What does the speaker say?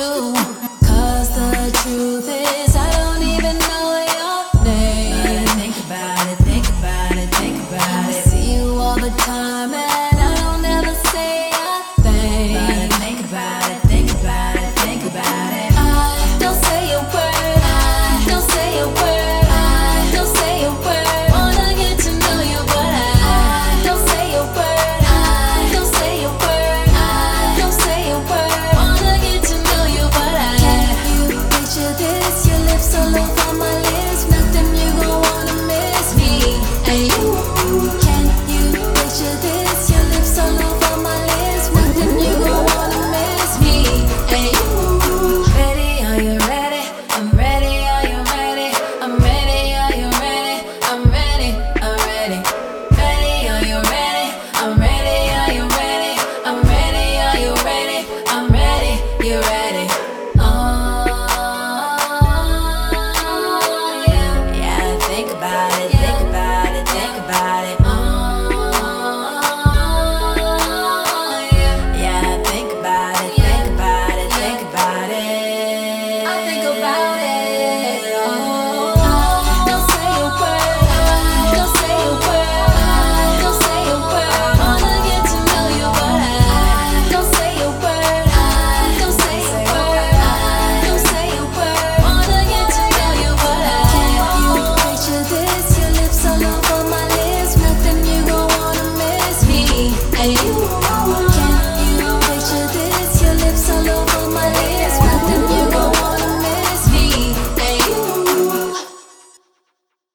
Cause the truth